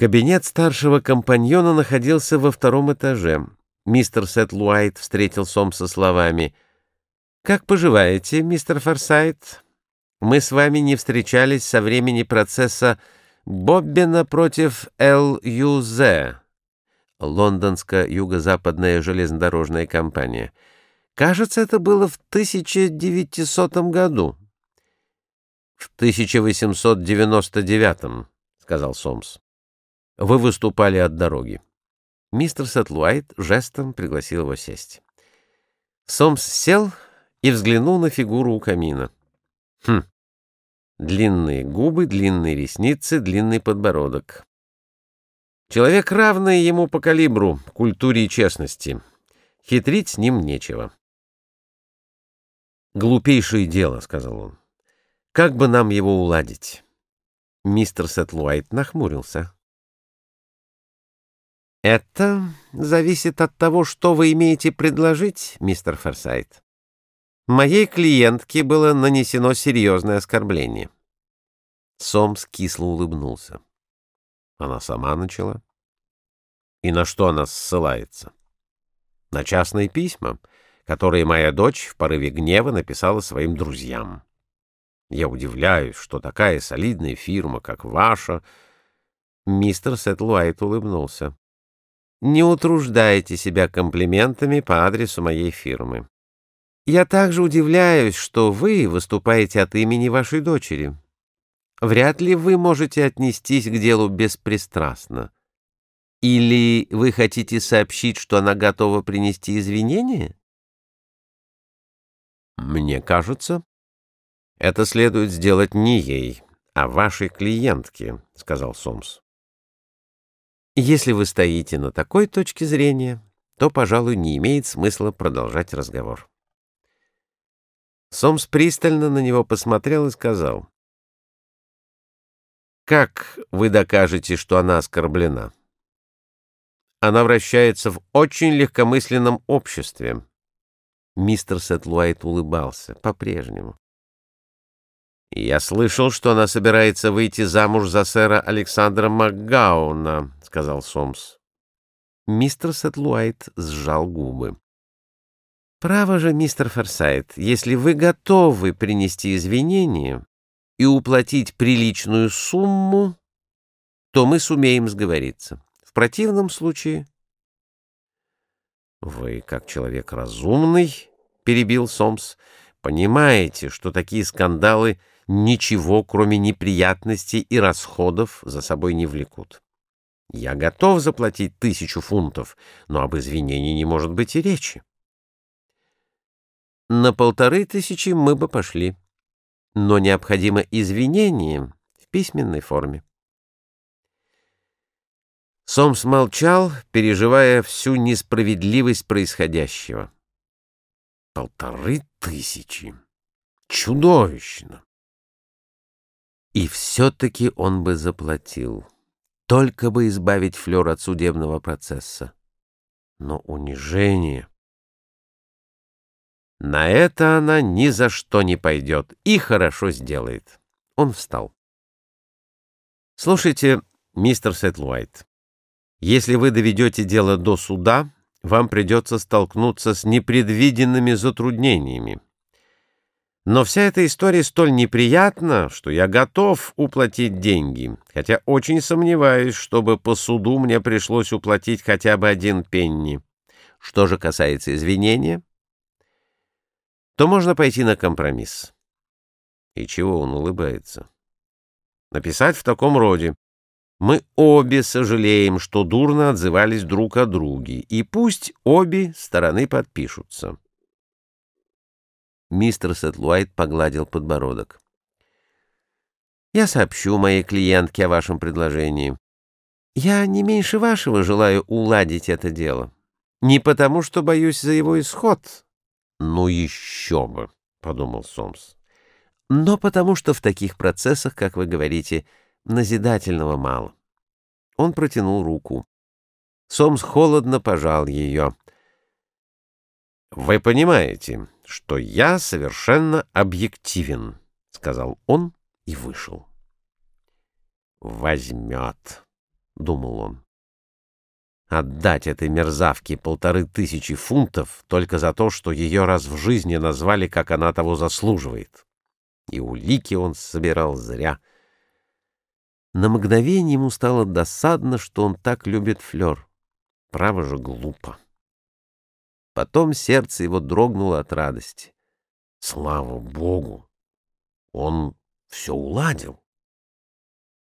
Кабинет старшего компаньона находился во втором этаже. Мистер Сет Луайт встретил Сомса словами «Как поживаете, мистер Форсайт? Мы с вами не встречались со времени процесса Боббина против ЛЮЗ, Лондонская юго-западная железнодорожная компания. Кажется, это было в 1900 году». «В 1899», — сказал Сомс. Вы выступали от дороги. Мистер Сетлуайт жестом пригласил его сесть. Сомс сел и взглянул на фигуру у камина. Хм. Длинные губы, длинные ресницы, длинный подбородок. Человек, равный ему по калибру, культуре и честности. Хитрить с ним нечего. «Глупейшее дело», — сказал он. «Как бы нам его уладить?» Мистер Сетлуайт нахмурился. Это зависит от того, что вы имеете предложить, мистер Форсайт. Моей клиентке было нанесено серьезное оскорбление. Сомс кисло улыбнулся. Она сама начала. И на что она ссылается? На частные письма, которые моя дочь в порыве гнева написала своим друзьям. Я удивляюсь, что такая солидная фирма, как ваша... Мистер Сетлуайт улыбнулся. Не утруждайте себя комплиментами по адресу моей фирмы. Я также удивляюсь, что вы выступаете от имени вашей дочери. Вряд ли вы можете отнестись к делу беспристрастно. Или вы хотите сообщить, что она готова принести извинения? Мне кажется, это следует сделать не ей, а вашей клиентке, — сказал Сомс. Если вы стоите на такой точке зрения, то, пожалуй, не имеет смысла продолжать разговор. Сомс пристально на него посмотрел и сказал. «Как вы докажете, что она оскорблена?» Она вращается в очень легкомысленном обществе. Мистер Сетлуайт улыбался по-прежнему. «Я слышал, что она собирается выйти замуж за сэра Александра МакГауна», — сказал Сомс. Мистер Сетлуайт сжал губы. «Право же, мистер Форсайт, если вы готовы принести извинения и уплатить приличную сумму, то мы сумеем сговориться. В противном случае...» «Вы, как человек разумный, — перебил Сомс, — понимаете, что такие скандалы — ничего, кроме неприятностей и расходов, за собой не влекут. Я готов заплатить тысячу фунтов, но об извинении не может быть и речи. На полторы тысячи мы бы пошли, но необходимо извинение в письменной форме. Сомс молчал, переживая всю несправедливость происходящего. Полторы тысячи. Чудовищно. И все-таки он бы заплатил, только бы избавить Флёр от судебного процесса. Но унижение... На это она ни за что не пойдет и хорошо сделает. Он встал. Слушайте, мистер Сетлуайт, если вы доведете дело до суда, вам придется столкнуться с непредвиденными затруднениями. Но вся эта история столь неприятна, что я готов уплатить деньги, хотя очень сомневаюсь, чтобы по суду мне пришлось уплатить хотя бы один пенни. Что же касается извинения, то можно пойти на компромисс. И чего он улыбается? Написать в таком роде. Мы обе сожалеем, что дурно отзывались друг о друге, и пусть обе стороны подпишутся. Мистер Сетлуайт погладил подбородок. «Я сообщу моей клиентке о вашем предложении. Я не меньше вашего желаю уладить это дело. Не потому, что боюсь за его исход». «Ну еще бы», — подумал Сомс. «Но потому, что в таких процессах, как вы говорите, назидательного мало». Он протянул руку. Сомс холодно пожал ее. «Вы понимаете...» что я совершенно объективен, — сказал он и вышел. «Возьмет», — думал он. Отдать этой мерзавке полторы тысячи фунтов только за то, что ее раз в жизни назвали, как она того заслуживает. И улики он собирал зря. На мгновение ему стало досадно, что он так любит Флёр. Право же глупо. Потом сердце его дрогнуло от радости. Слава Богу! Он все уладил.